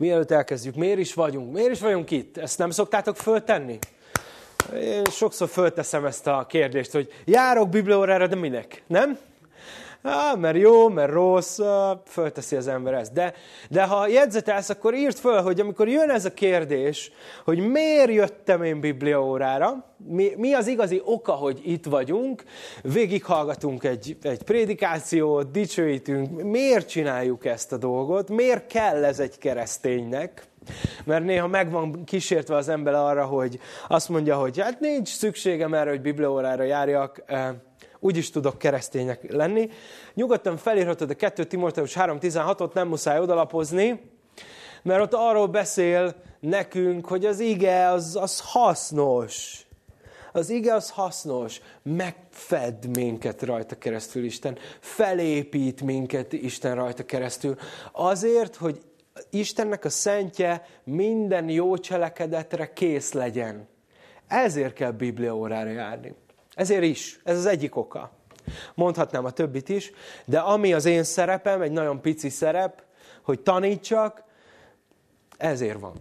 Mielőtt elkezdjük, miért is vagyunk? Miért is vagyunk itt? Ezt nem szoktátok föltenni? Én sokszor fölteszem ezt a kérdést, hogy járok bibliórára, de minek? Nem? Á, mert jó, mert rossz, fölteszi az ember ezt. De, de ha jegyzetelsz, akkor írd föl, hogy amikor jön ez a kérdés, hogy miért jöttem én bibliaórára, mi, mi az igazi oka, hogy itt vagyunk, végighallgatunk egy, egy prédikációt, dicsőítünk, miért csináljuk ezt a dolgot, miért kell ez egy kereszténynek, mert néha meg van kísértve az ember arra, hogy azt mondja, hogy hát nincs szükségem erre, hogy bibliaórára járjak, úgy is tudok keresztények lenni. Nyugodtan felírhatod a 2 Timoteus 3.16-ot, nem muszáj odalapozni, mert ott arról beszél nekünk, hogy az ige az, az hasznos. Az ige az hasznos, megfed minket rajta keresztül Isten, felépít minket Isten rajta keresztül. Azért, hogy Istennek a szentje minden jó cselekedetre kész legyen. Ezért kell Biblia órára járni. Ezért is. Ez az egyik oka. Mondhatnám a többit is, de ami az én szerepem, egy nagyon pici szerep, hogy tanítsak, ezért van.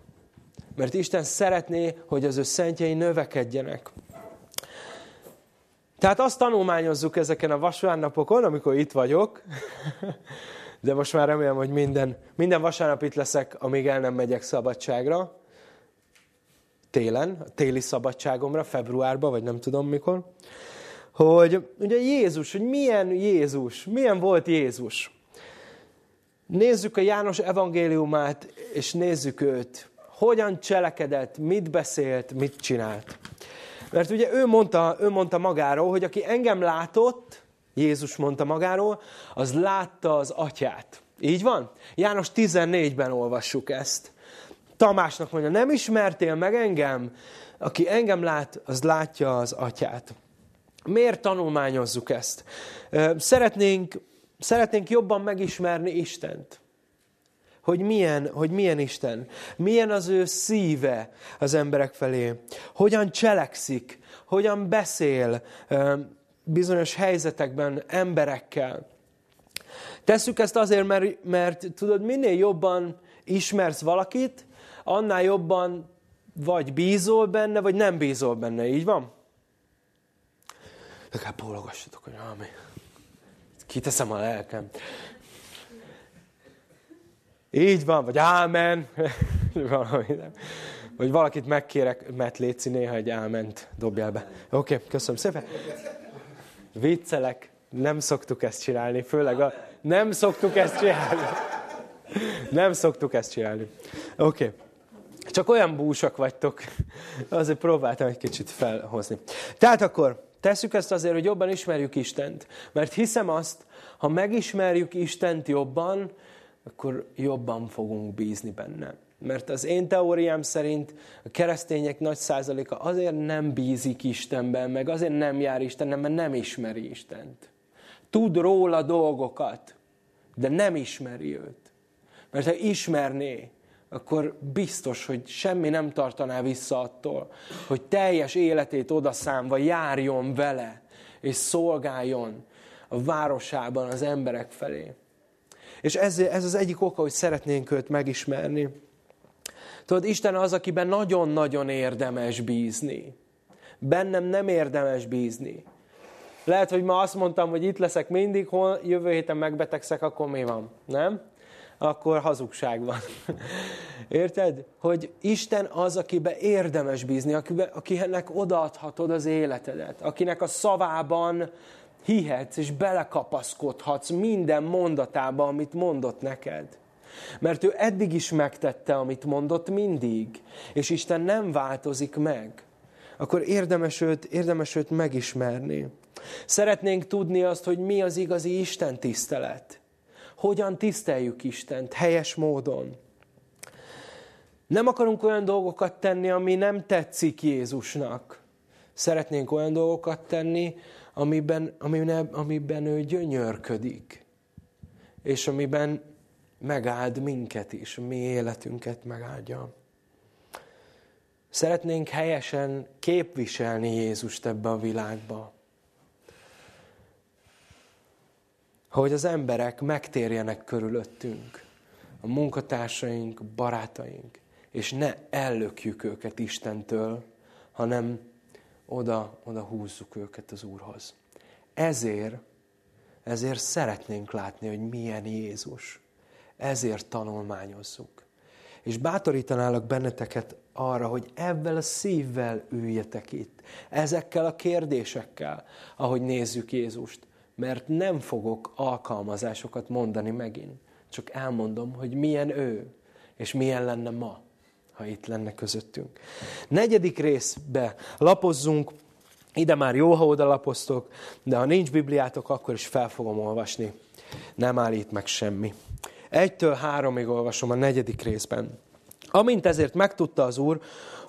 Mert Isten szeretné, hogy az ő szentjei növekedjenek. Tehát azt tanulmányozzuk ezeken a vasárnapokon, amikor itt vagyok, de most már remélem, hogy minden, minden vasárnap itt leszek, amíg el nem megyek szabadságra. Télen, a téli szabadságomra, februárban, vagy nem tudom mikor. Hogy ugye Jézus, hogy milyen Jézus, milyen volt Jézus. Nézzük a János evangéliumát, és nézzük őt. Hogyan cselekedett, mit beszélt, mit csinált. Mert ugye ő mondta, ő mondta magáról, hogy aki engem látott, Jézus mondta magáról, az látta az atyát. Így van? János 14-ben olvassuk ezt. Tamásnak mondja, nem ismertél meg engem? Aki engem lát, az látja az atyát. Miért tanulmányozzuk ezt? Szeretnénk, szeretnénk jobban megismerni Istent. Hogy milyen, hogy milyen Isten, milyen az ő szíve az emberek felé, hogyan cselekszik, hogyan beszél, bizonyos helyzetekben emberekkel. Tesszük ezt azért, mert, mert tudod, minél jobban ismersz valakit, annál jobban vagy bízol benne, vagy nem bízol benne. Így van? Legalább bólogassatok, hogy ami. Kiteszem a lelkem. Így van, vagy ámen. Valami nem. Vagy valakit megkérek, mert létszi néha egy áment dobjál be. Oké, okay, köszönöm szépen viccelek, nem szoktuk ezt csinálni, főleg a... Nem szoktuk ezt csinálni. Nem szoktuk ezt csinálni. Oké. Okay. Csak olyan búsak vagytok. Azért próbáltam egy kicsit felhozni. Tehát akkor tesszük ezt azért, hogy jobban ismerjük Istent. Mert hiszem azt, ha megismerjük Istent jobban, akkor jobban fogunk bízni benne. Mert az én teóriám szerint a keresztények nagy százaléka azért nem bízik Istenben, meg azért nem jár Istenben, mert nem ismeri Istent. Tud róla dolgokat, de nem ismeri őt. Mert ha ismerné, akkor biztos, hogy semmi nem tartaná vissza attól, hogy teljes életét odaszámva járjon vele, és szolgáljon a városában az emberek felé. És ez, ez az egyik oka, hogy szeretnénk őt megismerni. Tudod, Isten az, akiben nagyon-nagyon érdemes bízni. Bennem nem érdemes bízni. Lehet, hogy ma azt mondtam, hogy itt leszek mindig, hol jövő héten megbetegszek, akkor mi van? Nem? Akkor hazugság van. Érted? Hogy Isten az, akiben érdemes bízni, akiben, akinek odaadhatod az életedet, akinek a szavában hihetsz és belekapaszkodhatsz minden mondatába, amit mondott neked. Mert ő eddig is megtette, amit mondott mindig, és Isten nem változik meg. Akkor érdemes őt, érdemes őt megismerni. Szeretnénk tudni azt, hogy mi az igazi Isten tisztelet. Hogyan tiszteljük Istent helyes módon. Nem akarunk olyan dolgokat tenni, ami nem tetszik Jézusnak. Szeretnénk olyan dolgokat tenni, amiben, amiben, amiben ő gyönyörködik. És amiben megáld minket is, mi életünket megáldja. Szeretnénk helyesen képviselni Jézust ebbe a világba. Hogy az emberek megtérjenek körülöttünk. a munkatársaink, a barátaink, és ne ellökjük őket Istentől, hanem oda, oda húzzuk őket az Úrhoz. Ezért, ezért szeretnénk látni, hogy milyen Jézus. Ezért tanulmányozzuk. És bátorítanálok benneteket arra, hogy ebben a szívvel üljetek itt. Ezekkel a kérdésekkel, ahogy nézzük Jézust. Mert nem fogok alkalmazásokat mondani megint. Csak elmondom, hogy milyen ő, és milyen lenne ma, ha itt lenne közöttünk. Negyedik részbe lapozzunk, ide már jó, ha oda lapoztok, de ha nincs Bibliátok, akkor is fel fogom olvasni. Nem állít meg semmi. Egytől háromig olvasom a negyedik részben. Amint ezért megtudta az Úr,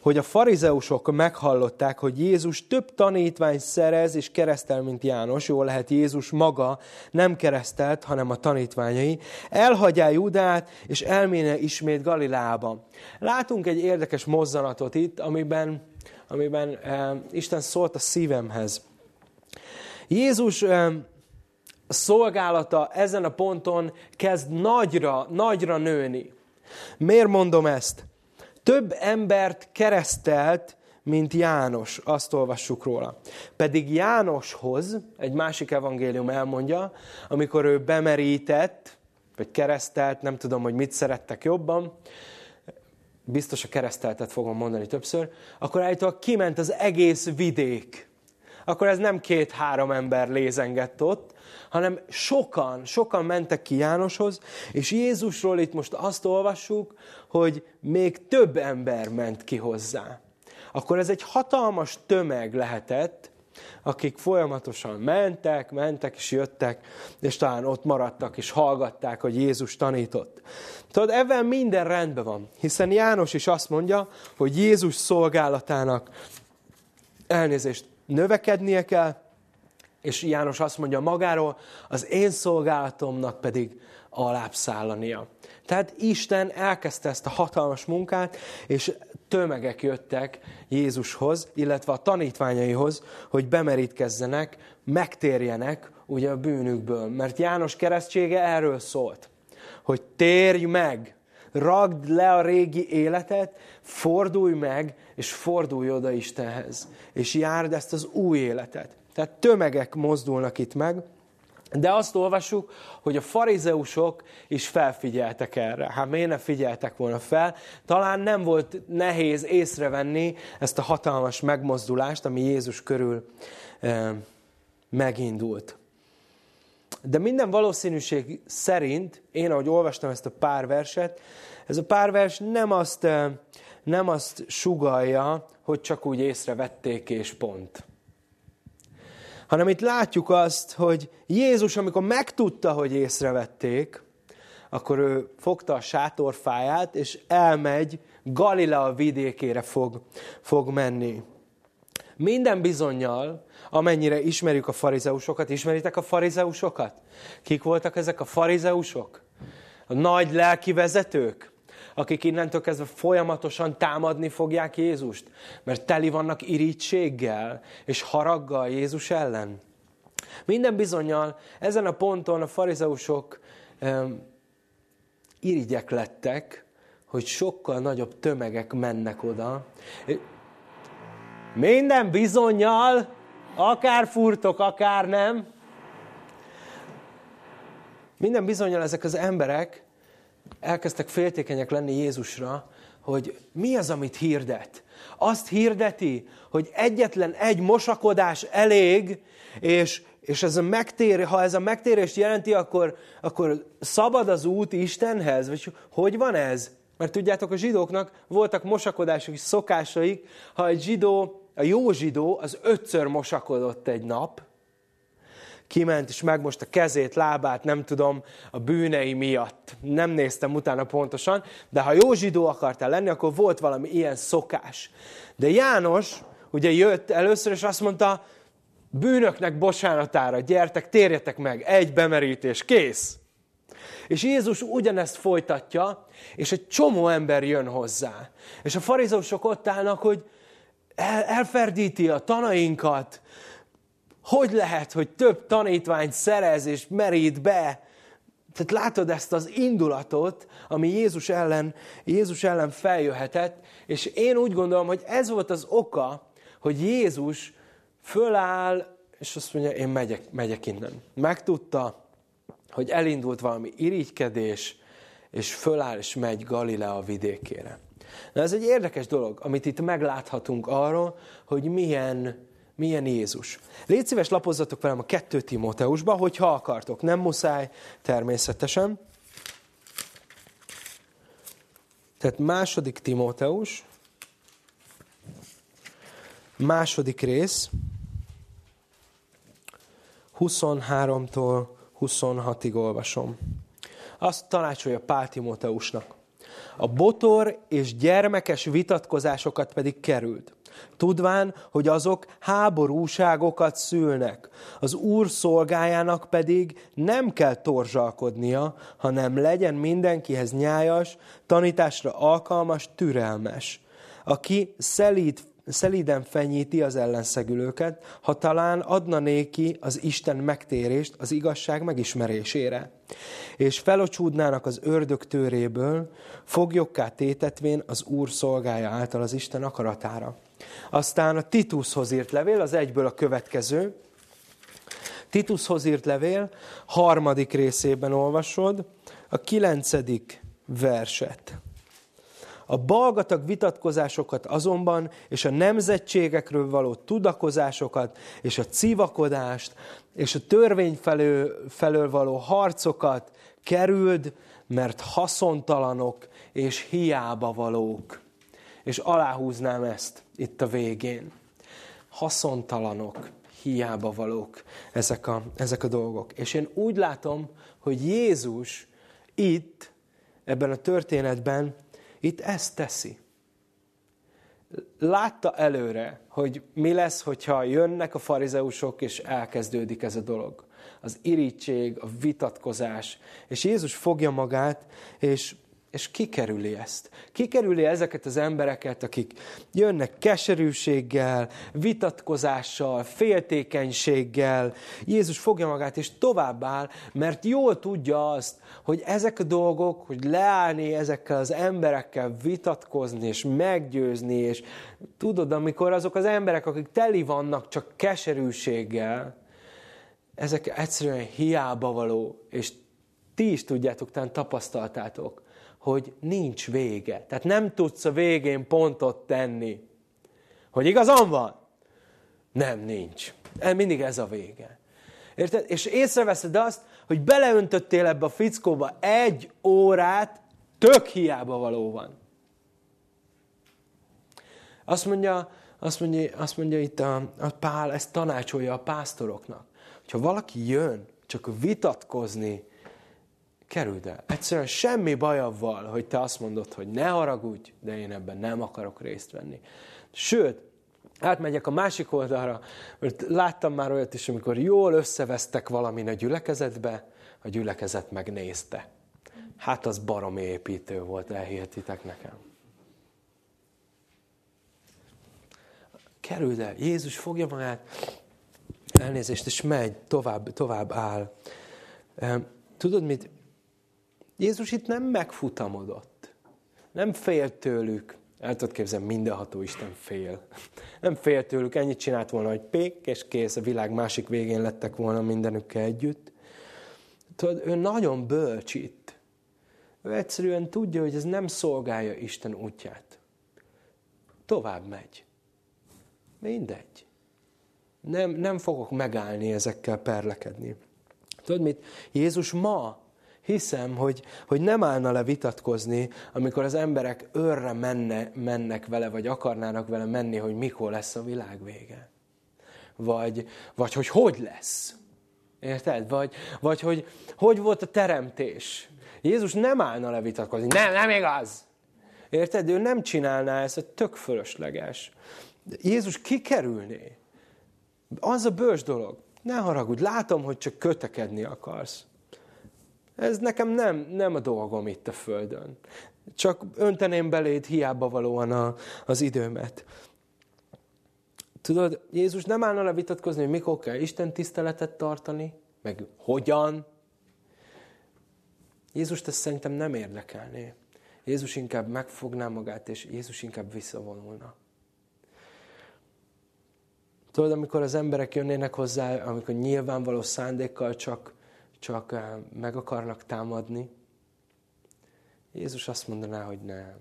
hogy a farizeusok meghallották, hogy Jézus több tanítvány szerez és keresztel, mint János, jól lehet Jézus maga nem keresztelt, hanem a tanítványai, elhagyja Judát, és elméne ismét Galilába. Látunk egy érdekes mozzanatot itt, amiben, amiben eh, Isten szólt a szívemhez. Jézus eh, szolgálata ezen a ponton kezd nagyra, nagyra nőni. Miért mondom ezt? Több embert keresztelt, mint János, azt olvassuk róla. Pedig Jánoshoz, egy másik evangélium elmondja, amikor ő bemerített, vagy keresztelt, nem tudom, hogy mit szerettek jobban, biztos a kereszteltet fogom mondani többször, akkor állítólag kiment az egész vidék. Akkor ez nem két-három ember lézengett ott, hanem sokan, sokan mentek ki Jánoshoz, és Jézusról itt most azt olvassuk, hogy még több ember ment ki hozzá. Akkor ez egy hatalmas tömeg lehetett, akik folyamatosan mentek, mentek és jöttek, és talán ott maradtak és hallgatták, hogy Jézus tanított. Tudod, ebben minden rendben van, hiszen János is azt mondja, hogy Jézus szolgálatának elnézést növekednie kell, és János azt mondja magáról, az én szolgálatomnak pedig alábbszállania. Tehát Isten elkezdte ezt a hatalmas munkát, és tömegek jöttek Jézushoz, illetve a tanítványaihoz, hogy bemerítkezzenek, megtérjenek ugye a bűnükből. Mert János keresztsége erről szólt, hogy térj meg, ragd le a régi életet, fordulj meg, és fordulj oda Istenhez, és járd ezt az új életet. Tehát tömegek mozdulnak itt meg, de azt olvassuk, hogy a farizeusok is felfigyeltek erre. Hát miért ne figyeltek volna fel? Talán nem volt nehéz észrevenni ezt a hatalmas megmozdulást, ami Jézus körül megindult. De minden valószínűség szerint, én ahogy olvastam ezt a pár verset, ez a pár vers nem azt, nem azt sugalja, hogy csak úgy észrevették és pont hanem itt látjuk azt, hogy Jézus, amikor megtudta, hogy észrevették, akkor ő fogta a sátorfáját, és elmegy, Galilea vidékére fog, fog menni. Minden bizonyal, amennyire ismerjük a farizeusokat, ismeritek a farizeusokat? Kik voltak ezek a farizeusok? A nagy lelki vezetők? Akik innentől kezdve folyamatosan támadni fogják Jézust, mert teli vannak irítséggel és haraggal Jézus ellen. Minden bizonyal ezen a ponton a farizeusok um, irigyek lettek, hogy sokkal nagyobb tömegek mennek oda. Minden bizonyal, akár furtok, akár nem, minden bizonyal ezek az emberek elkezdtek féltékenyek lenni Jézusra, hogy mi az, amit hirdet. Azt hirdeti, hogy egyetlen egy mosakodás elég, és, és ez a megtér, ha ez a megtérést jelenti, akkor, akkor szabad az út Istenhez? Vagy hogy van ez? Mert tudjátok, a zsidóknak voltak mosakodási szokásaik, ha egy zsidó, a jó zsidó, az ötször mosakodott egy nap, kiment és megmosta kezét, lábát, nem tudom, a bűnei miatt. Nem néztem utána pontosan, de ha jó zsidó akartál lenni, akkor volt valami ilyen szokás. De János ugye jött először, és azt mondta, bűnöknek bocsánatára, gyertek, térjetek meg, egy bemerítés, kész. És Jézus ugyanezt folytatja, és egy csomó ember jön hozzá. És a farizósok ott állnak, hogy el, elferdíti a tanainkat, hogy lehet, hogy több tanítványt szerez és merít be? Tehát látod ezt az indulatot, ami Jézus ellen, Jézus ellen feljöhetett, és én úgy gondolom, hogy ez volt az oka, hogy Jézus föláll, és azt mondja, én megyek, megyek innen. Megtudta, hogy elindult valami irigykedés, és föláll, és megy Galilea vidékére. Na ez egy érdekes dolog, amit itt megláthatunk arról, hogy milyen, milyen Jézus. Légy szíves, lapozzatok velem a 2 Timóteusba, hogyha akartok. Nem muszáj, természetesen. Tehát második Timóteus, második rész, 23-tól 26-ig olvasom. Azt tanácsolja Pál Timóteusnak. A botor és gyermekes vitatkozásokat pedig került. Tudván, hogy azok háborúságokat szülnek. Az úr szolgájának pedig nem kell torzsalkodnia, hanem legyen mindenkihez nyájas, tanításra alkalmas, türelmes. Aki szelíd szelíden fenyíti az ellenszegülőket, ha talán adna néki az Isten megtérést az igazság megismerésére. És felocsúdnának az ördög tőréből, foglyokká tétetvén az Úr szolgája által az Isten akaratára. Aztán a Titushoz írt levél, az egyből a következő. Titushoz írt levél, harmadik részében olvasod, a kilencedik verset. A balgatag vitatkozásokat azonban, és a nemzetségekről való tudakozásokat, és a civakodást, és a törvény felől, felől való harcokat kerüld, mert haszontalanok és hiába valók. És aláhúznám ezt itt a végén. Haszontalanok, hiába valók ezek a, ezek a dolgok. És én úgy látom, hogy Jézus itt, ebben a történetben itt ezt teszi. Látta előre, hogy mi lesz, hogyha jönnek a farizeusok, és elkezdődik ez a dolog. Az irítség, a vitatkozás. És Jézus fogja magát, és és kikerüli ezt. Kikerüli ezeket az embereket, akik jönnek keserűséggel, vitatkozással, féltékenységgel. Jézus fogja magát és továbbáll, mert jól tudja azt, hogy ezek a dolgok, hogy leállni ezekkel az emberekkel, vitatkozni és meggyőzni, és tudod, amikor azok az emberek, akik teli vannak csak keserűséggel, ezek egyszerűen hiába való, és ti is tudjátok, talán tapasztaltátok, hogy nincs vége. Tehát nem tudsz a végén pontot tenni. Hogy igazam van? Nem, nincs. Mindig ez a vége. Érted? És észreveszed azt, hogy beleöntöttél ebbe a fickóba egy órát, tök hiába való van. Azt mondja, azt mondja, azt mondja itt a, a Pál, ezt tanácsolja a pásztoroknak. Hogyha valaki jön, csak vitatkozni, kerüld el. Egyszerűen semmi baj avval, hogy te azt mondod, hogy ne haragudj, de én ebben nem akarok részt venni. Sőt, átmegyek a másik oldalra, mert láttam már olyat is, amikor jól összevesztek valamin a gyülekezetbe, a gyülekezet megnézte. Hát az baromi építő volt, elhihetitek nekem. Kerüld el, Jézus fogja magát, elnézést, és megy, tovább, tovább áll. Tudod mit? Jézus itt nem megfutamodott. Nem fél tőlük. El tudod képzelni, mindenható Isten fél. Nem fél tőlük, ennyit csinált volna, hogy pék, és kész, a világ másik végén lettek volna mindenükkel együtt. Tudod, ő nagyon bölcs itt. Ő egyszerűen tudja, hogy ez nem szolgálja Isten útját. Tovább megy. Mindegy. Nem, nem fogok megállni ezekkel perlekedni. Tudod mit? Jézus ma hiszem, hogy, hogy nem állna le vitatkozni, amikor az emberek őrre menne, mennek vele, vagy akarnának vele menni, hogy mikor lesz a világ vége. Vagy, vagy hogy hogy lesz. Érted? Vagy, vagy hogy hogy volt a teremtés. Jézus nem állna le vitatkozni. Nem, nem igaz. Érted? Ő nem csinálná ezt, hogy tök fölösleges. Jézus kikerülné. Az a bős dolog. Ne haragudj, látom, hogy csak kötekedni akarsz. Ez nekem nem, nem a dolgom itt a Földön. Csak önteném beléd hiába valóan a, az időmet. Tudod, Jézus nem állna le vitatkozni, hogy mikor kell Isten tiszteletet tartani, meg hogyan. Jézus ezt szerintem nem érdekelné. Jézus inkább megfogná magát, és Jézus inkább visszavonulna. Tudod, amikor az emberek jönnének hozzá, amikor nyilvánvaló szándékkal csak, csak eh, meg akarnak támadni, Jézus azt mondaná, hogy nem,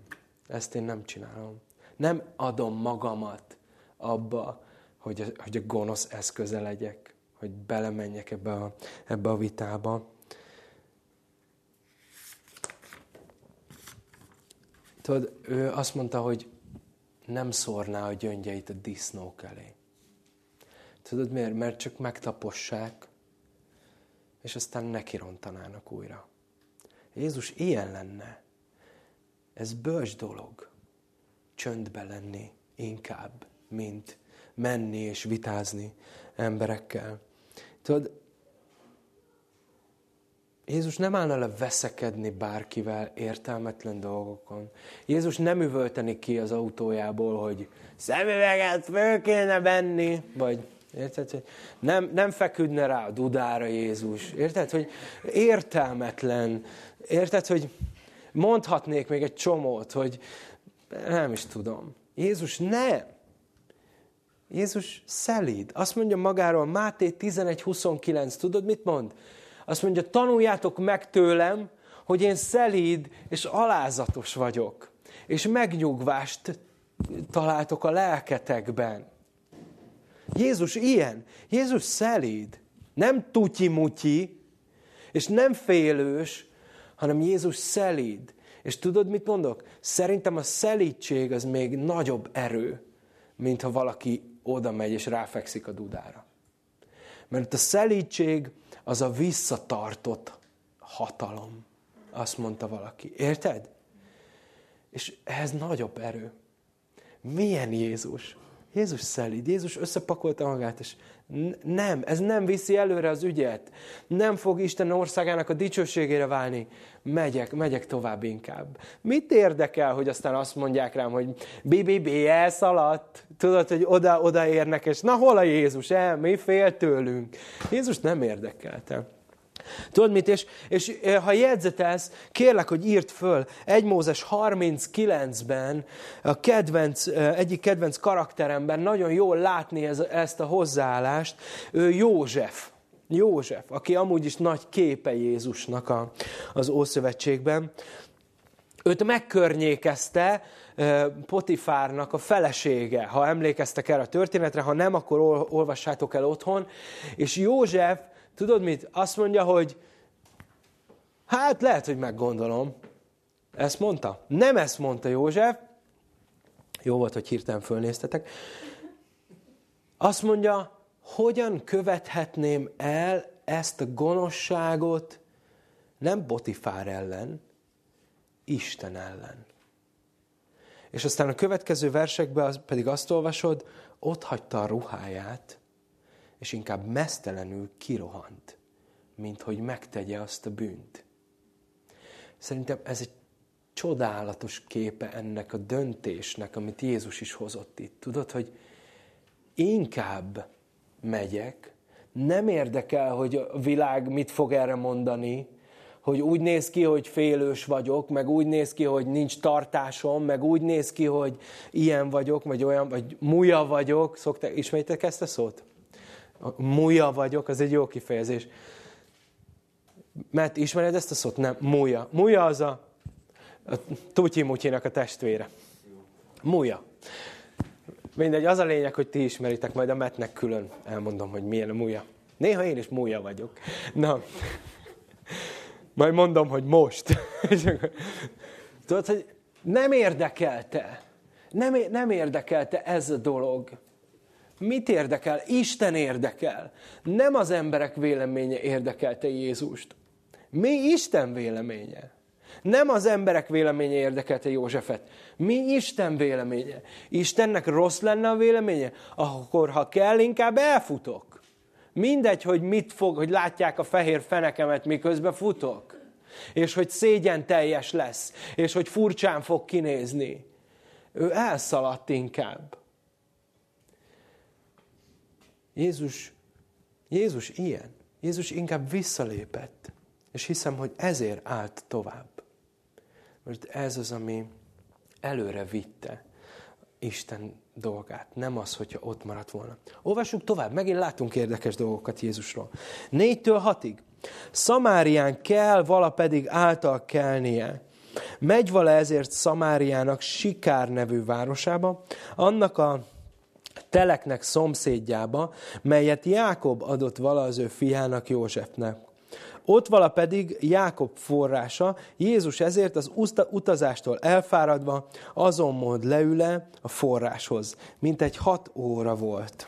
ezt én nem csinálom. Nem adom magamat abba, hogy a, hogy a gonosz eszköze legyek, hogy belemenjek ebbe a, ebbe a vitába. Tudod, ő azt mondta, hogy nem szórná a gyöngyeit a disznók elé. Tudod miért? Mert csak megtapossák, és aztán nekirontanának újra. Jézus ilyen lenne. Ez bölcs dolog. Csöndbe lenni inkább, mint menni és vitázni emberekkel. Tudod, Jézus nem állna le veszekedni bárkivel értelmetlen dolgokon. Jézus nem üvölteni ki az autójából, hogy szemüveget föl kéne venni, vagy Érted? Hogy nem, nem feküdne rá a dudára Jézus. Érted? Hogy értelmetlen. Érted? Hogy mondhatnék még egy csomót, hogy nem is tudom. Jézus nem. Jézus szelíd. Azt mondja magáról, Máté 11.29, tudod mit mond? Azt mondja, tanuljátok meg tőlem, hogy én szelíd és alázatos vagyok. És megnyugvást találtok a lelketekben. Jézus ilyen. Jézus szelíd. Nem tutyi-mutyi, és nem félős, hanem Jézus szelíd. És tudod, mit mondok? Szerintem a szelídség az még nagyobb erő, mint ha valaki oda megy és ráfekszik a dudára. Mert a szelídség az a visszatartott hatalom. Azt mondta valaki. Érted? És ez nagyobb erő. Milyen Jézus? Jézus szelíd, Jézus összepakolta magát, és nem, ez nem viszi előre az ügyet. Nem fog Isten országának a dicsőségére válni. Megyek, megyek tovább inkább. Mit érdekel, hogy aztán azt mondják rám, hogy BBB elszaladt, tudod, hogy oda, oda érnek, és na hol a Jézus, el, mi fél tőlünk. Jézus nem érdekelte. Tudod mit? És, és eh, ha jegyzetelsz, kérlek, hogy írd föl. 1 Mózes 39-ben a kedvenc, eh, egyik kedvenc karakteremben nagyon jól látni ez, ezt a hozzáállást. Ő József. József, aki amúgy is nagy képe Jézusnak a, az Ószövetségben. Őt megkörnyékezte eh, Potifárnak a felesége, ha emlékeztek erre a történetre, ha nem, akkor olvassátok el otthon. És József Tudod mit? Azt mondja, hogy hát lehet, hogy meggondolom. Ezt mondta? Nem ezt mondta József. Jó volt, hogy hirtelen fölnéztetek. Azt mondja, hogyan követhetném el ezt a gonoszságot nem Botifár ellen, Isten ellen. És aztán a következő versekben pedig azt olvasod, ott hagyta a ruháját, és inkább mesztelenül kirohant, mint hogy megtegye azt a bűnt. Szerintem ez egy csodálatos képe ennek a döntésnek, amit Jézus is hozott itt. Tudod, hogy inkább megyek, nem érdekel, hogy a világ mit fog erre mondani, hogy úgy néz ki, hogy félős vagyok, meg úgy néz ki, hogy nincs tartásom, meg úgy néz ki, hogy ilyen vagyok, vagy olyan, vagy muja vagyok. Szokták, ismeritek ezt a szót? Múja vagyok, az egy jó kifejezés. Mert ismered ezt a szót? Nem, múja. Múja az a, a tutyi a testvére. Múja. Mindegy, az a lényeg, hogy ti ismeritek, majd a metnek külön elmondom, hogy milyen a múja. Néha én is múja vagyok. Na, majd mondom, hogy most. Tudod, hogy nem érdekelte. Nem, nem érdekelte ez a dolog. Mit érdekel? Isten érdekel. Nem az emberek véleménye érdekelte Jézust. Mi Isten véleménye? Nem az emberek véleménye érdekelte Józsefet. Mi Isten véleménye? Istennek rossz lenne a véleménye? Akkor, ha kell, inkább elfutok. Mindegy, hogy mit fog, hogy látják a fehér fenekemet, miközben futok. És hogy szégyen teljes lesz. És hogy furcsán fog kinézni. Ő elszaladt inkább. Jézus, Jézus ilyen. Jézus inkább visszalépett. És hiszem, hogy ezért állt tovább. Mert ez az, ami előre vitte Isten dolgát. Nem az, hogyha ott maradt volna. Olvassuk tovább, megint látunk érdekes dolgokat Jézusról. Négytől hatig. Szamárián kell, vala pedig által kelnie. Megy vala ezért Szamáriának Sikár nevű városába, annak a teleknek szomszédjába, melyet Jákob adott vala az ő fiának Józsefnek. Ott vala pedig Jákob forrása, Jézus ezért az utazástól elfáradva azon mód leüle a forráshoz, mint egy hat óra volt.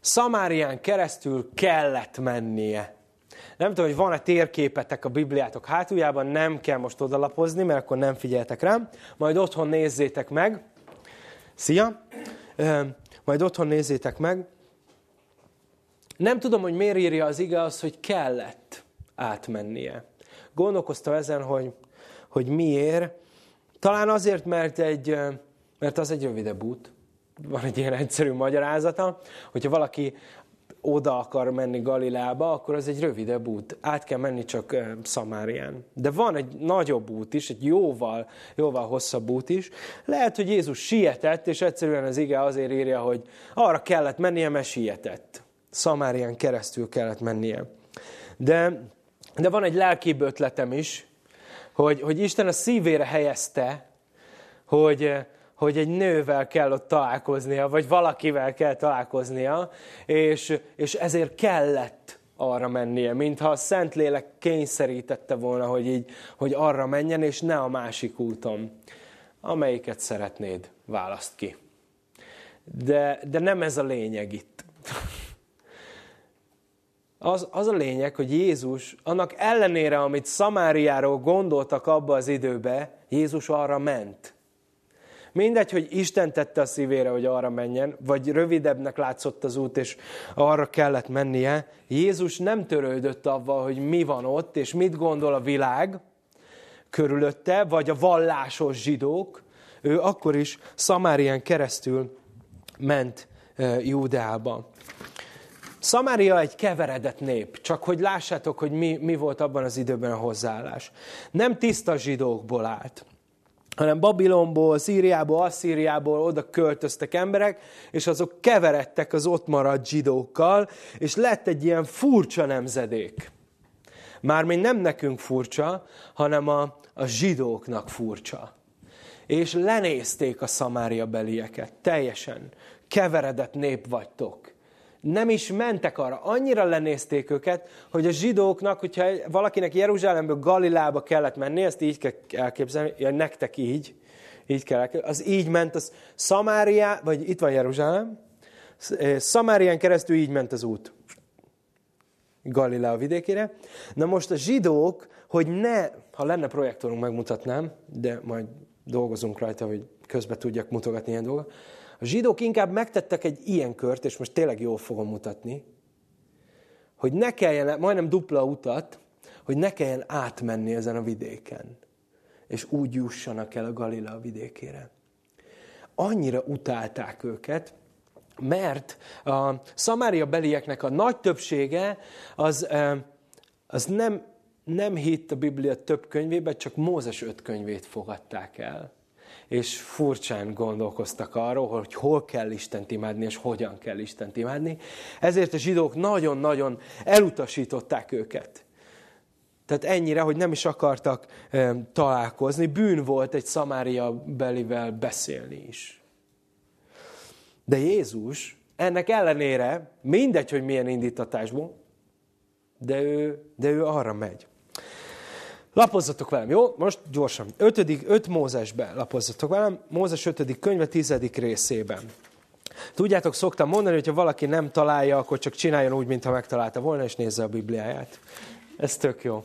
Szamárián keresztül kellett mennie. Nem tudom, hogy van-e térképetek a Bibliátok hátuljában, nem kell most odalapozni, mert akkor nem figyeltek rám. Majd otthon nézzétek meg. Szia! Majd otthon nézzétek meg. Nem tudom, hogy miért írja az ige az, hogy kellett átmennie. Gondolkoztam ezen, hogy, hogy miért. Talán azért, mert, egy, mert az egy rövidebb út. Van egy ilyen egyszerű magyarázata, hogyha valaki oda akar menni Galilába, akkor az egy rövidebb út. Át kell menni csak Szamárián. De van egy nagyobb út is, egy jóval, jóval hosszabb út is. Lehet, hogy Jézus sietett, és egyszerűen az ige azért írja, hogy arra kellett mennie, mert sietett. Szamárián keresztül kellett mennie. De, de van egy lelkibb ötletem is, hogy, hogy Isten a szívére helyezte, hogy, hogy egy nővel kell ott találkoznia, vagy valakivel kell találkoznia, és, és ezért kellett arra mennie, mintha a Szentlélek kényszerítette volna, hogy, így, hogy arra menjen, és ne a másik úton. Amelyiket szeretnéd, választ ki. De, de nem ez a lényeg itt. Az, az a lényeg, hogy Jézus, annak ellenére, amit Szamáriáról gondoltak abba az időbe, Jézus arra ment. Mindegy, hogy Isten tette a szívére, hogy arra menjen, vagy rövidebbnek látszott az út, és arra kellett mennie. Jézus nem törődött avval, hogy mi van ott, és mit gondol a világ körülötte, vagy a vallásos zsidók. Ő akkor is Szamárián keresztül ment Júdeába. Szamária egy keveredett nép, csak hogy lássátok, hogy mi, mi volt abban az időben a hozzáállás. Nem tiszta zsidókból állt, hanem Babilonból, Szíriából, Asszíriából oda költöztek emberek, és azok keveredtek az ott maradt zsidókkal, és lett egy ilyen furcsa nemzedék. Mármint nem nekünk furcsa, hanem a, a zsidóknak furcsa. És lenézték a szamária belieket, teljesen. Keveredett nép vagytok nem is mentek arra. Annyira lenézték őket, hogy a zsidóknak, hogyha valakinek Jeruzsálemből Galilába kellett menni, ezt így kell elképzelni, ja, nektek így, így kell elképzelni, az így ment, az Szamáriá, vagy itt van Jeruzsálem, eh, Szamárián keresztül így ment az út. Galilea vidékére. Na most a zsidók, hogy ne, ha lenne projektorunk, megmutatnám, de majd dolgozunk rajta, hogy közben tudjak mutogatni ilyen dolgokat. A zsidók inkább megtettek egy ilyen kört, és most tényleg jól fogom mutatni, hogy ne kelljen, majdnem dupla utat, hogy ne kelljen átmenni ezen a vidéken, és úgy jussanak el a Galilea vidékére. Annyira utálták őket, mert a Szamária belieknek a nagy többsége az, az nem, nem hitt a Biblia több könyvébe, csak Mózes öt könyvét fogadták el és furcsán gondolkoztak arról, hogy hol kell Istent imádni, és hogyan kell Istent imádni. Ezért a zsidók nagyon-nagyon elutasították őket. Tehát ennyire, hogy nem is akartak e, találkozni. Bűn volt egy Szamária belivel beszélni is. De Jézus ennek ellenére, mindegy, hogy milyen indítatásból, de ő, de ő arra megy. Lapozzatok velem, jó? Most gyorsan. Ötödik, öt Mózesbe lapozzatok velem. Mózes ötödik könyve tizedik részében. Tudjátok, szoktam mondani, hogy ha valaki nem találja, akkor csak csináljon úgy, mintha megtalálta volna, és nézze a Bibliáját. Ez tök jó.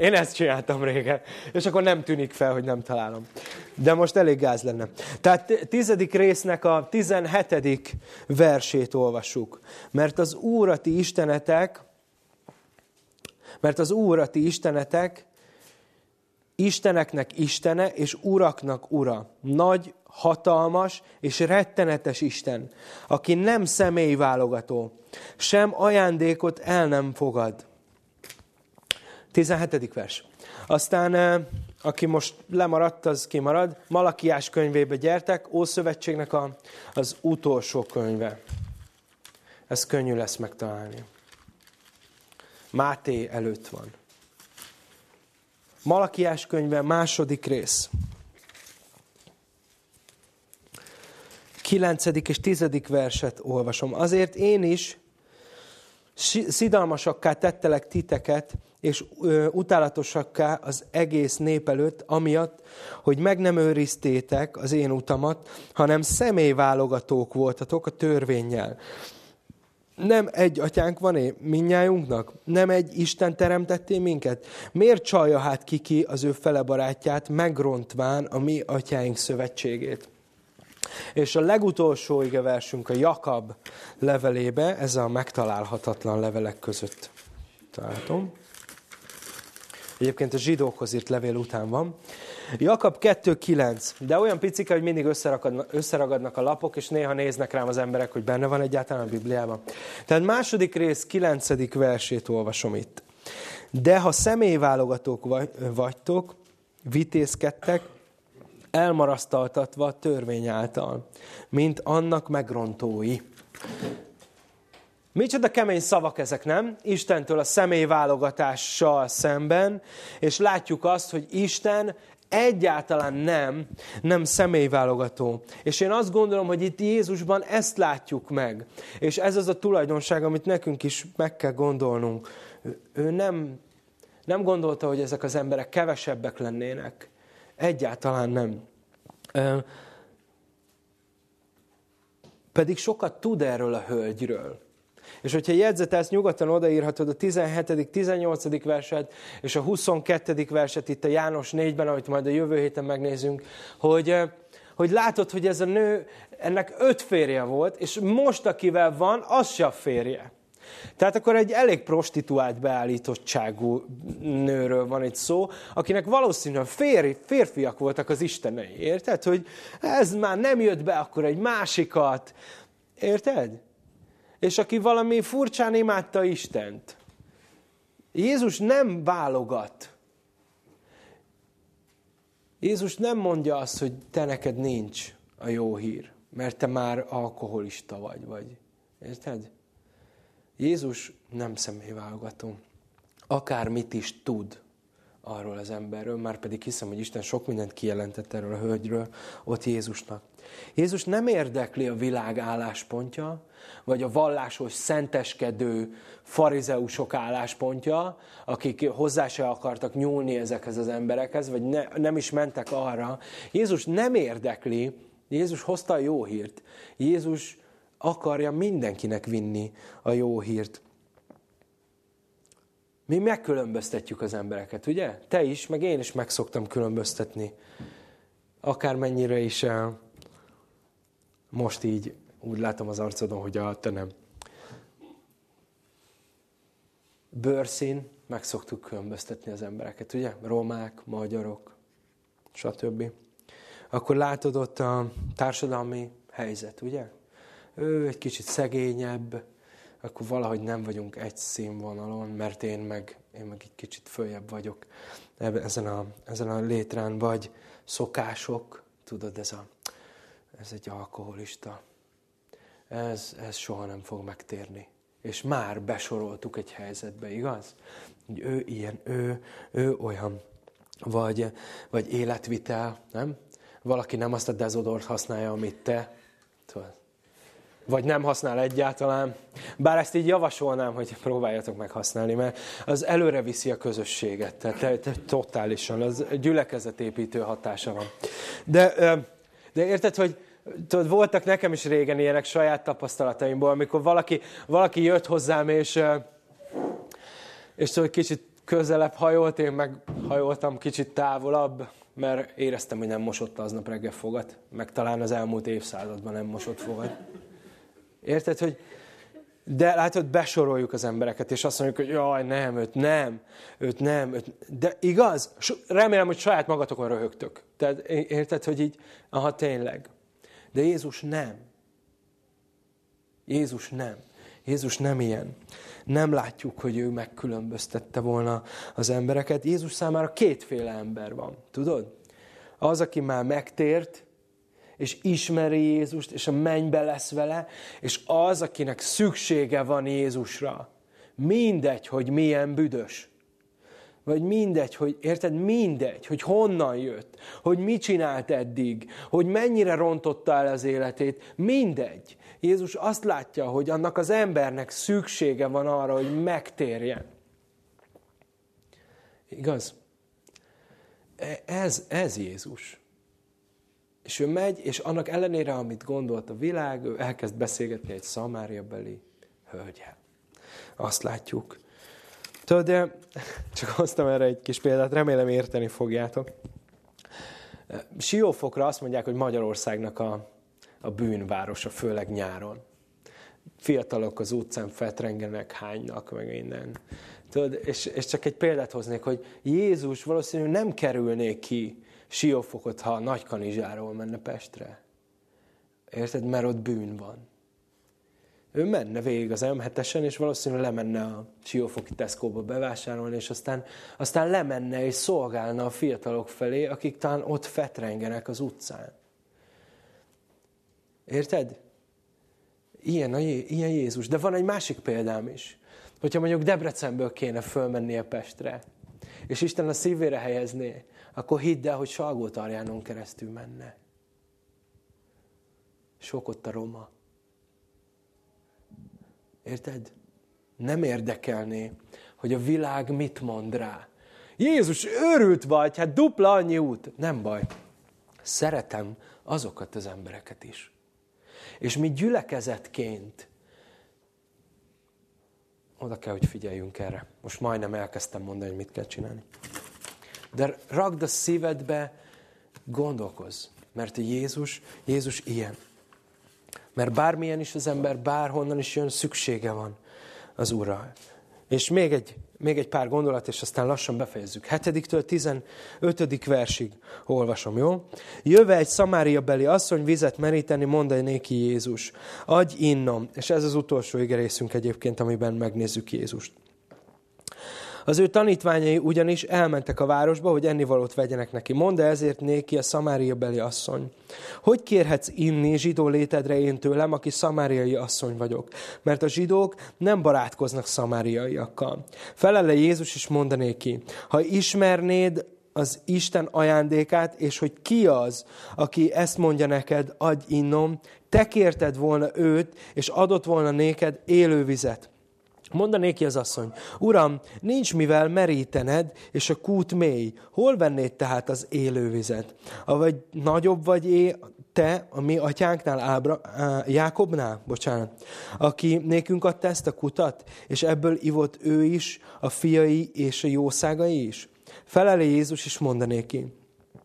Én ezt csináltam régen, és akkor nem tűnik fel, hogy nem találom. De most elég gáz lenne. Tehát tizedik résznek a tizenhetedik versét olvassuk. Mert az úrati istenetek mert az Úr a ti istenetek, Isteneknek Istene, és Uraknak Ura. Nagy, hatalmas és rettenetes Isten, aki nem személyválogató, sem ajándékot el nem fogad. 17. vers. Aztán, aki most lemaradt, az kimarad. Malakiás könyvébe gyertek, Ószövetségnek a, az utolsó könyve. Ez könnyű lesz megtalálni. Máté előtt van. Malakiás könyve, második rész. 9. és 10. verset olvasom. Azért én is szidalmasakká tettelek titeket, és utálatosakká az egész nép előtt, amiatt, hogy meg nem őriztétek az én utamat, hanem személyválogatók voltatok a törvényjel. Nem egy atyánk van-e minnyájunknak? Nem egy Isten teremtetté minket? Miért csalja hát kiki az ő fele barátját, megrontván a mi atyáink szövetségét? És a legutolsó igeversünk a Jakab levelébe, ez a megtalálhatatlan levelek között. Találom. Egyébként a zsidókhoz írt levél után van. Jakab 2.9, de olyan picike, hogy mindig összeragadnak a lapok, és néha néznek rám az emberek, hogy benne van egyáltalán a Bibliában. Tehát második rész 9. versét olvasom itt. De ha személyválogatók vagytok, vitézkedtek, elmarasztaltatva a törvény által, mint annak megrontói. Micsoda kemény szavak ezek, nem? Istentől a személyválogatással szemben, és látjuk azt, hogy Isten egyáltalán nem, nem személyválogató. És én azt gondolom, hogy itt Jézusban ezt látjuk meg. És ez az a tulajdonság, amit nekünk is meg kell gondolnunk. Ő nem, nem gondolta, hogy ezek az emberek kevesebbek lennének. Egyáltalán nem. Pedig sokat tud erről a hölgyről. És hogyha jegyzetelsz, nyugodtan odaírhatod a 17., 18. verset, és a 22. verset itt a János 4-ben, amit majd a jövő héten megnézünk, hogy, hogy látod, hogy ez a nő, ennek öt férje volt, és most akivel van, az se a férje. Tehát akkor egy elég prostituált beállítottságú nőről van egy szó, akinek valószínűleg férj, férfiak voltak az istenei. Érted? Hogy ez már nem jött be, akkor egy másikat. Érted? És aki valami furcsán imádta Istent. Jézus nem válogat. Jézus nem mondja azt, hogy te neked nincs a jó hír, mert te már alkoholista vagy, vagy. Érted? Jézus nem személyválogató. Akármit is tud arról az emberről, már pedig hiszem, hogy Isten sok mindent kijelentett erről a hölgyről, ott Jézusnak. Jézus nem érdekli a világ álláspontja, vagy a vallásos, szenteskedő farizeusok álláspontja, akik hozzá se akartak nyúlni ezekhez az emberekhez, vagy ne, nem is mentek arra. Jézus nem érdekli, Jézus hozta a jó hírt. Jézus akarja mindenkinek vinni a jó hírt. Mi megkülönböztetjük az embereket, ugye? Te is, meg én is meg szoktam különböztetni. Akármennyire is uh, most így úgy látom az arcodon, hogy a te nem. Bőrszín, meg szoktuk különböztetni az embereket, ugye? Romák, magyarok, stb. Akkor látod ott a társadalmi helyzet, ugye? ő egy kicsit szegényebb, akkor valahogy nem vagyunk egy színvonalon, mert én meg, én meg egy kicsit följebb vagyok ezen a, ezen a létrán, vagy szokások, tudod, ez, a, ez egy alkoholista, ez, ez soha nem fog megtérni. És már besoroltuk egy helyzetbe, igaz? Hogy ő ilyen, ő, ő olyan. Vagy, vagy életvitel, nem? Valaki nem azt a dezodort használja, amit te. Tudod? vagy nem használ egyáltalán. Bár ezt így javasolnám, hogy próbáljatok meg használni, mert az előre viszi a közösséget, tehát te, te, totálisan, az gyülekezetépítő hatása van. De, de érted, hogy tudod, voltak nekem is régen ilyenek saját tapasztalataimból, amikor valaki, valaki jött hozzám, és, és tudod, kicsit közelebb hajolt, én meg hajoltam kicsit távolabb, mert éreztem, hogy nem mosott aznap reggel fogat, meg talán az elmúlt évszázadban nem mosott fogat. Érted, hogy De látod, besoroljuk az embereket, és azt mondjuk, hogy jaj, nem, őt nem, őt nem. Őt... De igaz? Remélem, hogy saját magatokon röhögtök. Tehát érted, hogy így, aha, tényleg. De Jézus nem. Jézus nem. Jézus nem ilyen. Nem látjuk, hogy ő megkülönböztette volna az embereket. Jézus számára kétféle ember van. Tudod? Az, aki már megtért, és ismeri Jézust, és a mennybe lesz vele, és az, akinek szüksége van Jézusra. Mindegy, hogy milyen büdös. Vagy mindegy, hogy érted, mindegy, hogy honnan jött, hogy mit csinált eddig, hogy mennyire rontotta el az életét, mindegy. Jézus azt látja, hogy annak az embernek szüksége van arra, hogy megtérjen. Igaz? E, ez, ez Jézus. És ő megy, és annak ellenére, amit gondolt a világ, ő elkezd beszélgetni egy szamária beli hölgyel. Azt látjuk. Tudod, de csak hoztam erre egy kis példát, remélem érteni fogjátok. Siófokra azt mondják, hogy Magyarországnak a, a bűnvárosa, főleg nyáron. Fiatalok az utcán fetrengenek, hánynak, meg innen. Tudod, és, és csak egy példát hoznék, hogy Jézus valószínűleg nem kerülné ki Siófokot, ha nagy kanizsáról menne Pestre. Érted? Mert ott bűn van. Ő menne végig az m és valószínűleg lemenne a Siófoki Tesco-ba bevásárolni, és aztán, aztán lemenne és szolgálna a fiatalok felé, akik talán ott fetrengenek az utcán. Érted? Ilyen, a, ilyen Jézus. De van egy másik példám is. Hogyha mondjuk Debrecenből kéne fölmennie Pestre, és Isten a szívére helyezné, akkor hidd el, hogy Salgótarjánon keresztül menne. Sok ott a roma. Érted? Nem érdekelné, hogy a világ mit mond rá. Jézus, őrült vagy, hát dupla annyi út. Nem baj. Szeretem azokat az embereket is. És mi gyülekezetként oda kell, hogy figyeljünk erre. Most majdnem elkezdtem mondani, hogy mit kell csinálni. De ragd a szívedbe, gondolkozz. Mert Jézus, Jézus ilyen. Mert bármilyen is az ember, bárhonnan is jön, szüksége van az Úrral. És még egy, még egy pár gondolat, és aztán lassan befejezzük. 7-től 15. versig olvasom, jó? Jöve egy Szamária beli asszony vizet meríteni, mondja néki Jézus. Adj innom. És ez az utolsó igerészünk egyébként, amiben megnézzük Jézust. Az ő tanítványai ugyanis elmentek a városba, hogy ennivalót vegyenek neki. Mondd ezért néki a szamária beli asszony. Hogy kérhetsz inni zsidó létedre én tőlem, aki szamáriai asszony vagyok? Mert a zsidók nem barátkoznak szamáriaiakkal. Felele Jézus is mondanéki, ha ismernéd az Isten ajándékát, és hogy ki az, aki ezt mondja neked, adj innom, te kérted volna őt, és adott volna néked élő vizet. Mondanék ki az asszony, Uram, nincs mivel merítened, és a kút mély. Hol vennéd tehát az élővizet? Vagy nagyobb vagy é, te, a mi atyánknál, Ábra, á, Jákobnál, bocsánat, aki nékünk adta ezt a kutat, és ebből ivott ő is, a fiai és a jószágai is? Felelé Jézus is mondanéki.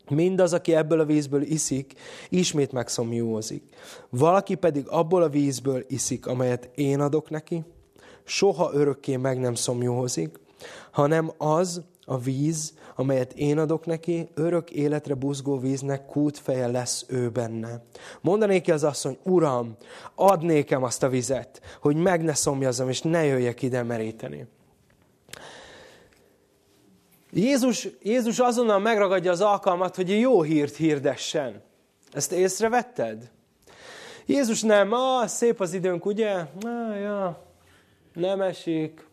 Mindaz, aki ebből a vízből iszik, ismét megszomjúozik. Valaki pedig abból a vízből iszik, amelyet én adok neki, soha örökké meg nem szomjózik, hanem az a víz, amelyet én adok neki, örök életre buzgó víznek kútfeje lesz ő benne. Mondanék az asszony, Uram, ad nékem azt a vizet, hogy meg ne szomjazom, és ne jöjjek ide meríteni. Jézus, Jézus azonnal megragadja az alkalmat, hogy jó hírt hirdessen. Ezt észrevetted? Jézus nem, ah, szép az időnk, ugye? Ah, ja, nem esik.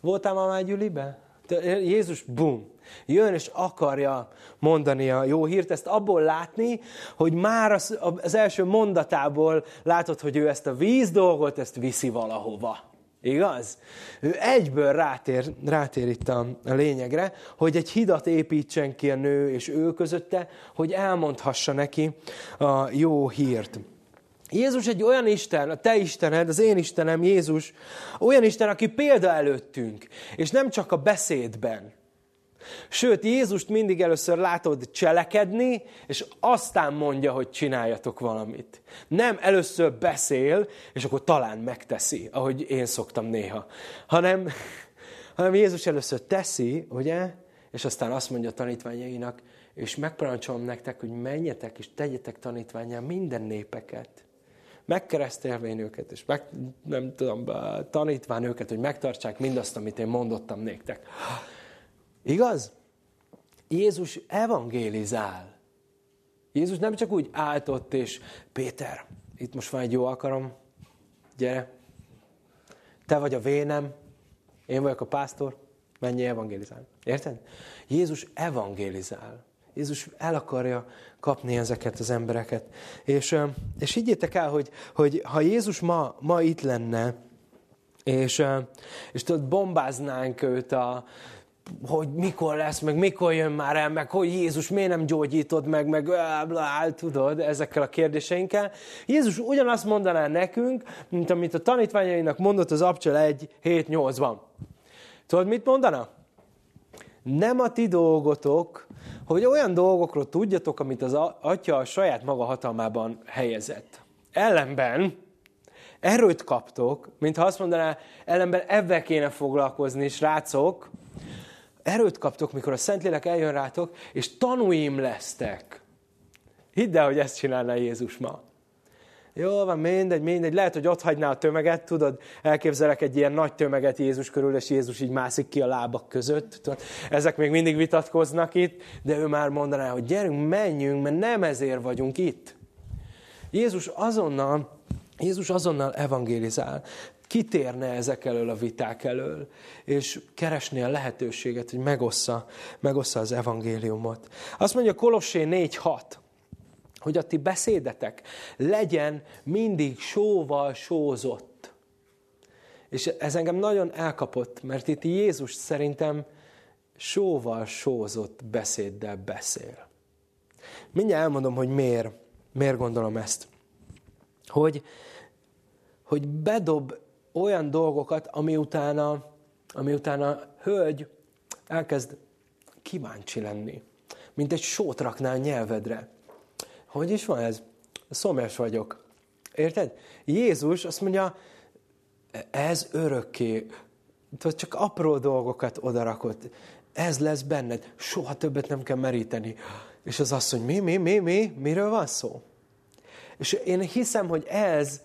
Voltál már gyülibe? Jézus, bum, jön és akarja mondani a jó hírt, ezt abból látni, hogy már az, az első mondatából látod, hogy ő ezt a víz dolgot, ezt viszi valahova. Igaz? Ő egyből rátér, rátér itt a, a lényegre, hogy egy hidat építsen ki a nő és ő közötte, hogy elmondhassa neki a jó hírt. Jézus egy olyan Isten, a te Istened, az én Istenem, Jézus, olyan Isten, aki példa előttünk, és nem csak a beszédben, Sőt, Jézust mindig először látod cselekedni, és aztán mondja, hogy csináljatok valamit. Nem először beszél, és akkor talán megteszi, ahogy én szoktam néha. Hanem, hanem Jézus először teszi, ugye? És aztán azt mondja a tanítványainak, és megparancsolom nektek, hogy menjetek és tegyetek tanítványá minden népeket. Megkeresztelvén őket, és meg, nem tudom, tanítván őket, hogy megtartsák mindazt, amit én mondottam néktek. Igaz? Jézus evangélizál. Jézus nem csak úgy állt és Péter, itt most van egy jó akarom, gyere, te vagy a vénem, én vagyok a pásztor, menjél evangélizálni. Érted? Jézus evangélizál. Jézus el akarja kapni ezeket az embereket. És, és higgyétek el, hogy, hogy ha Jézus ma, ma itt lenne, és, és tudod, bombáznánk őt a, hogy mikor lesz, meg mikor jön már el, meg hogy Jézus miért nem gyógyítod meg, meg blá, tudod, ezekkel a kérdéseinkkel. Jézus ugyanazt mondaná nekünk, mint amit a tanítványainak mondott az Abcsel 1, 7, 8-ban. Tudod, mit mondana? Nem a ti dolgotok, hogy olyan dolgokról tudjatok, amit az atya a saját maga hatalmában helyezett. Ellenben erőt kaptok, mintha azt mondaná, ellenben ebben kéne foglalkozni, srácok, erőt kaptok, mikor a Szentlélek eljön rátok, és tanúim lesztek. Hidd el, hogy ezt csinálna Jézus ma. Jó van, mindegy, mindegy. Lehet, hogy ott hagyná a tömeget, tudod, elképzelek egy ilyen nagy tömeget Jézus körül, és Jézus így mászik ki a lábak között. Tudod, ezek még mindig vitatkoznak itt, de ő már mondaná, hogy gyerünk, menjünk, mert nem ezért vagyunk itt. Jézus azonnal, Jézus azonnal evangélizál kitérne ezek elől a viták elől, és keresné a lehetőséget, hogy megossza, megossza az evangéliumot. Azt mondja Kolossé 4.6, hogy a ti beszédetek legyen mindig sóval sózott. És ez engem nagyon elkapott, mert itt Jézus szerintem sóval sózott beszéddel beszél. Mindjárt elmondom, hogy miért, miért gondolom ezt. Hogy, hogy bedob olyan dolgokat, ami utána, ami utána hölgy elkezd kíváncsi lenni. Mint egy sót raknál nyelvedre. Hogy is van ez? Szomjas vagyok. Érted? Jézus azt mondja, ez örökké. Tudod, csak apró dolgokat odarakott. Ez lesz benned. Soha többet nem kell meríteni. És az asszony, mi, mi, mi, mi? Miről van szó? És én hiszem, hogy ez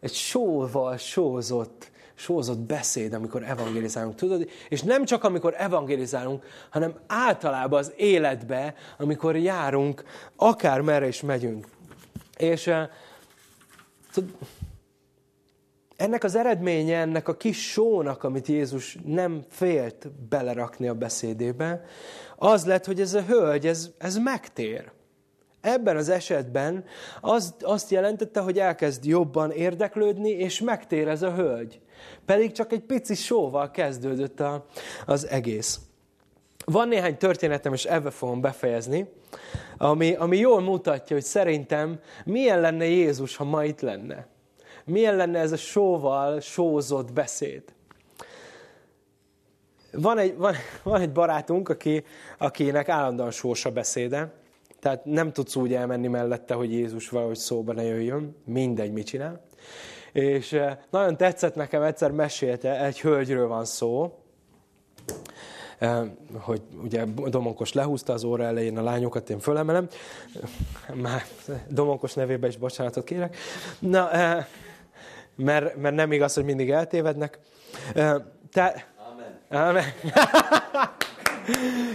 egy sóval sózott, sózott beszéd, amikor evangelizálunk, tudod? És nem csak amikor evangelizálunk, hanem általában az életbe, amikor járunk, akár merre is megyünk. És uh, tudod, ennek az eredménye, ennek a kis sónak, amit Jézus nem félt belerakni a beszédébe, az lett, hogy ez a hölgy, ez, ez megtér. Ebben az esetben az, azt jelentette, hogy elkezd jobban érdeklődni, és megtér ez a hölgy. Pedig csak egy pici sóval kezdődött a, az egész. Van néhány történetem, és ebbe fogom befejezni, ami, ami jól mutatja, hogy szerintem milyen lenne Jézus, ha ma itt lenne. Milyen lenne ez a sóval sózott beszéd. Van egy, van, van egy barátunk, aki, akinek állandóan sós a beszéde, tehát nem tudsz úgy elmenni mellette, hogy Jézus valahogy szóba ne jöjjön. Mindegy, mit csinál. És eh, nagyon tetszett nekem, egyszer mesélte, egy hölgyről van szó, eh, hogy ugye Domonkos lehúzta az óra elején a lányokat, én fölemelem. Már Domonkos nevébe is bocsánatot kérek. Na, eh, mert, mert nem igaz, hogy mindig eltévednek. Te... Amen. Amen.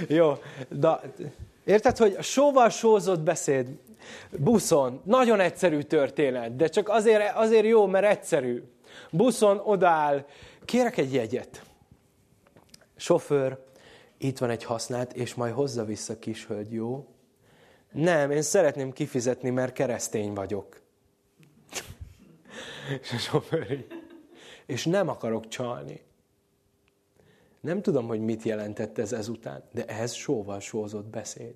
Jó, de Érted, hogy a sóval sózott beszéd, buszon, nagyon egyszerű történet, de csak azért, azért jó, mert egyszerű. Buszon odáll, kérek egy jegyet. Sofőr, itt van egy használt, és majd hozza vissza kishölgy, jó? Nem, én szeretném kifizetni, mert keresztény vagyok. és a sofőr És nem akarok csalni. Nem tudom, hogy mit jelentett ez ezután, de ez sóval sózott beszéd.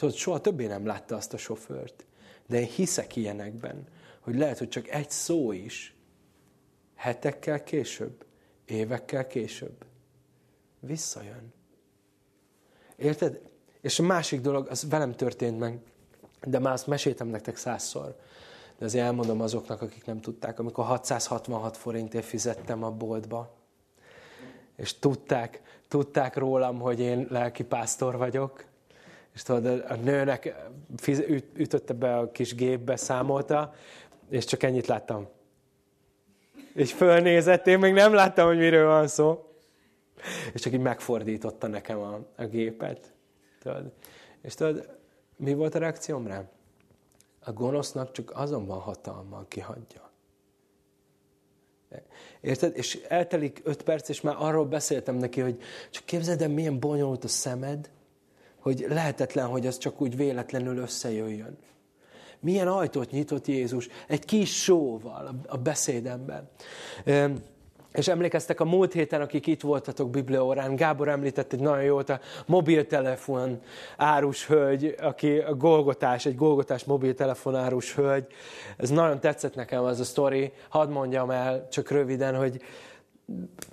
Tudod, soha többé nem látta azt a sofőrt. De én hiszek ilyenekben, hogy lehet, hogy csak egy szó is hetekkel később, évekkel később visszajön. Érted? És a másik dolog, az velem történt meg, de már azt meséltem nektek százszor. De azért elmondom azoknak, akik nem tudták, amikor 666 forintért fizettem a boltba, és tudták, tudták rólam, hogy én lelki pásztor vagyok, és tudod, a nőnek ütötte be a kis gépbe, számolta, és csak ennyit láttam. És fölnézett, én még nem láttam, hogy miről van szó. És csak így megfordította nekem a, a gépet. Tudod? És tudod, mi volt a reakcióm rá? A gonosznak csak azon van hatalma, aki hagyja. Érted? És eltelik öt perc, és már arról beszéltem neki, hogy csak képzeld el, milyen bonyolult a szemed, hogy lehetetlen, hogy az csak úgy véletlenül összejöjjön. Milyen ajtót nyitott Jézus egy kis sóval a beszédemben. És emlékeztek a múlt héten, akik itt voltatok Bibliaórán, Gábor említett egy nagyon jót, a mobiltelefon árus hölgy, aki a golgotás, egy golgotás mobiltelefon árus hölgy. Ez nagyon tetszett nekem az a sztori. Hadd mondjam el csak röviden, hogy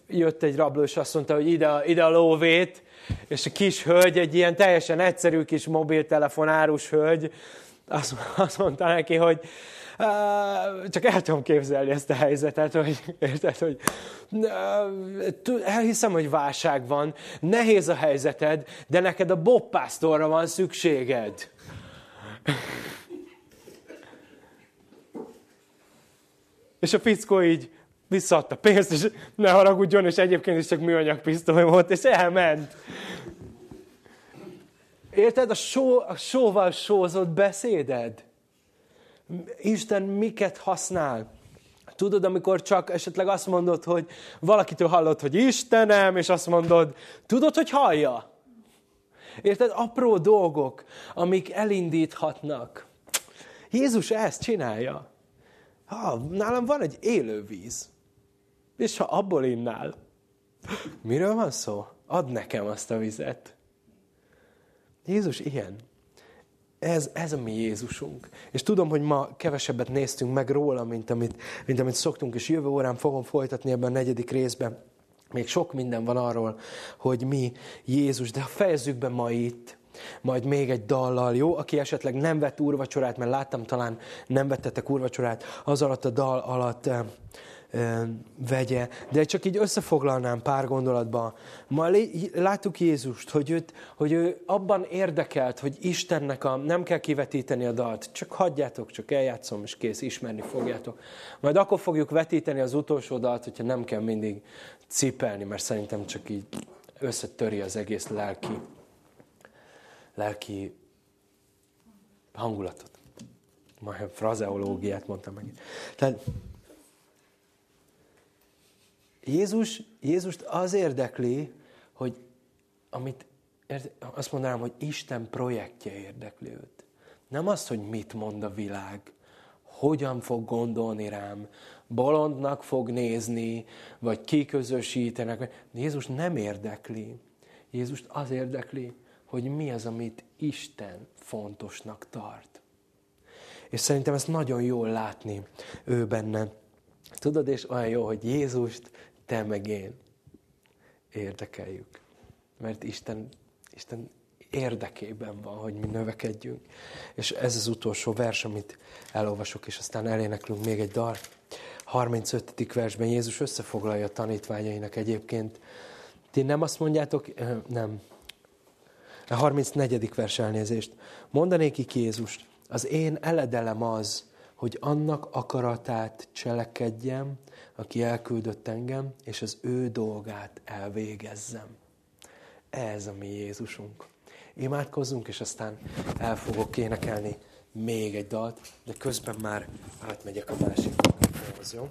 jött egy rabló, és azt mondta, hogy ide, ide a lóvét, és a kis hölgy, egy ilyen teljesen egyszerű kis mobiltelefon árus hölgy, azt, azt mondta neki, hogy csak el tudom képzelni ezt a helyzetet, hogy, érted, hogy elhiszem, hogy válság van, nehéz a helyzeted, de neked a bobbásztorra van szükséged. És a fickó így visszaadta pénzt, és ne haragudjon, és egyébként is csak műanyag pisztoly volt, és elment. Érted? A, só, a sóval sózott beszéded. Isten miket használ? Tudod, amikor csak esetleg azt mondod, hogy valakitől hallod, hogy Istenem, és azt mondod, tudod, hogy hallja? Érted? Apró dolgok, amik elindíthatnak. Jézus ezt csinálja. Ha, nálam van egy élő víz. És ha abból innál, miről van szó? Add nekem azt a vizet. Jézus ilyen. Ez, ez a mi Jézusunk. És tudom, hogy ma kevesebbet néztünk meg róla, mint amit, mint amit szoktunk, és jövő órán fogom folytatni ebben a negyedik részben. Még sok minden van arról, hogy mi Jézus, de fejezzük be ma itt, majd még egy dallal, jó? Aki esetleg nem vett úrvacsorát, mert láttam talán nem vettetek úrvacsorát, az alatt a dal alatt vegye. De csak így összefoglalnám pár gondolatban. Ma láttuk Jézust, hogy, őt, hogy ő abban érdekelt, hogy Istennek a, nem kell kivetíteni a dalt, csak hagyjátok, csak eljátszom, és kész, ismerni fogjátok. Majd akkor fogjuk vetíteni az utolsó dalt, hogyha nem kell mindig cipelni, mert szerintem csak így összetöri az egész lelki, lelki hangulatot. Majd frazeológiát mondtam meg. Tehát Jézus, Jézust az érdekli, hogy amit, azt mondanám, hogy Isten projektje érdekli őt. Nem az, hogy mit mond a világ, hogyan fog gondolni rám, bolondnak fog nézni, vagy kiközösítenek. Jézus nem érdekli. Jézust az érdekli, hogy mi az, amit Isten fontosnak tart. És szerintem ezt nagyon jól látni ő benne. Tudod, és olyan jó, hogy Jézust te meg én érdekeljük. Mert Isten, Isten érdekében van, hogy mi növekedjünk. És ez az utolsó vers, amit elolvasok, és aztán eléneklünk még egy dal. 35. versben Jézus összefoglalja a tanítványainak egyébként. Ti nem azt mondjátok, nem. A 34. vers elnézést. Mondanékik Jézust, az én eledelem az, hogy annak akaratát cselekedjem, aki elküldött engem, és az ő dolgát elvégezzem. Ez a mi Jézusunk. Imádkozzunk, és aztán el fogok énekelni még egy dalt, de közben már átmegyek a másik jó?